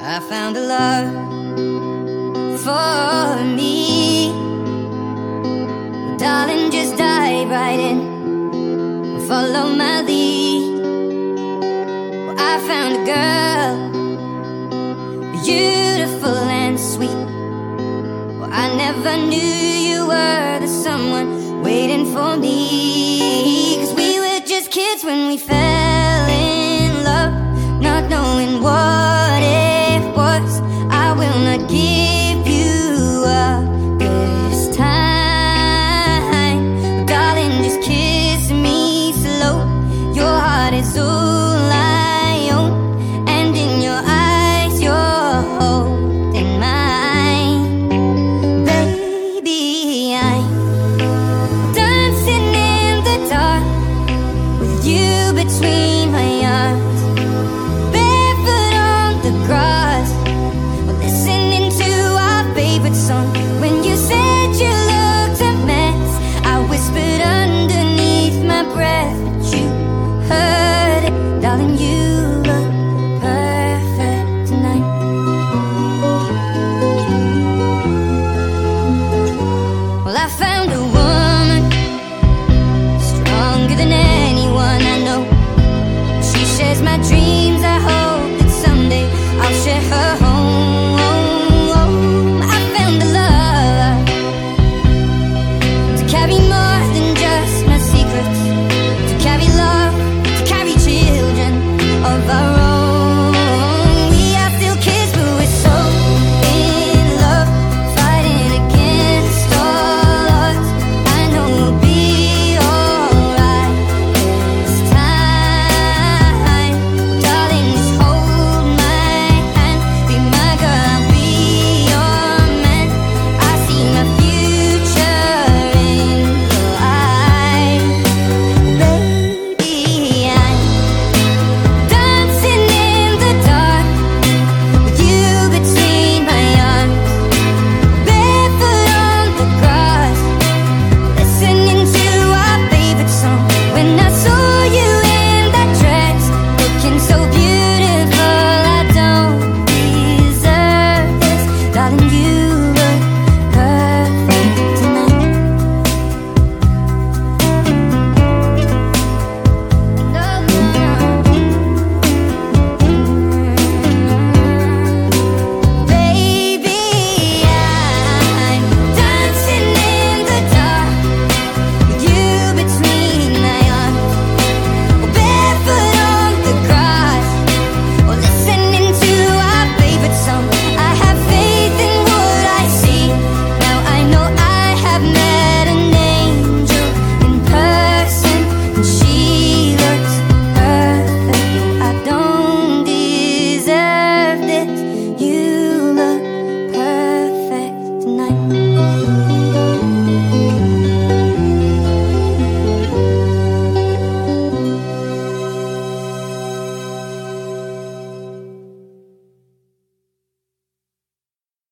I found a love for me. Darling, just dive right in. Follow my lead. I found a girl, beautiful and sweet. I never knew you were the someone waiting for me. Cause we were just kids when we fell. will not give. sun